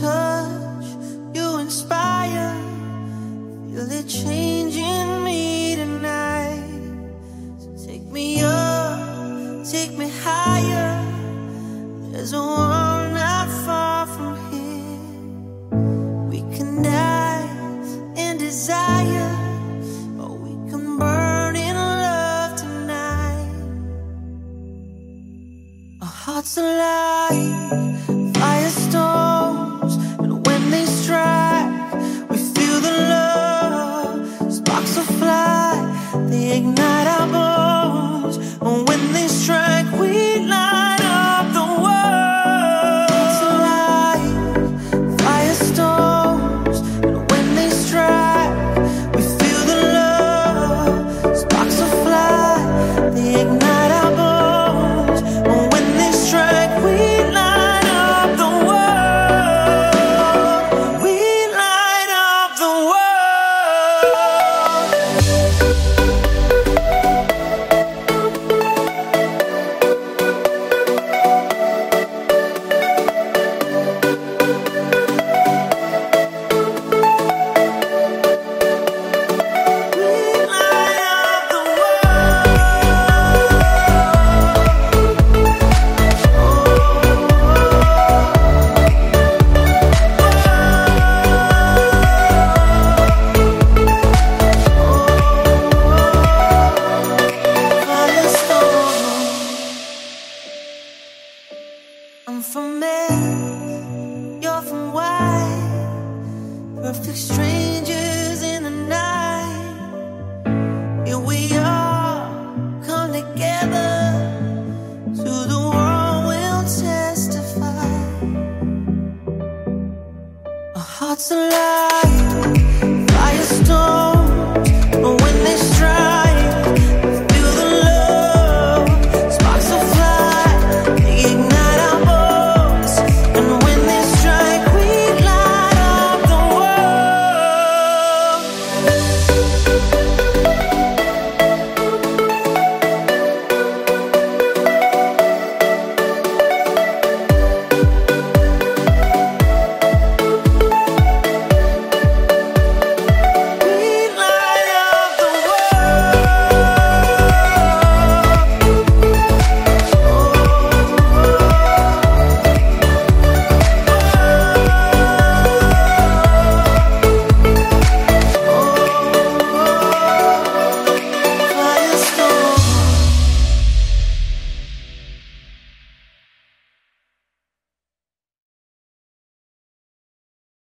touch, you inspire. Feel it changing me tonight. So take me up, take me higher. There's a world not far from here. We can die in desire, or we can burn in love tonight. Our hearts alive, fire. They perfect strangers in the night. Here we are, come together. To the world we'll testify. Our hearts alive.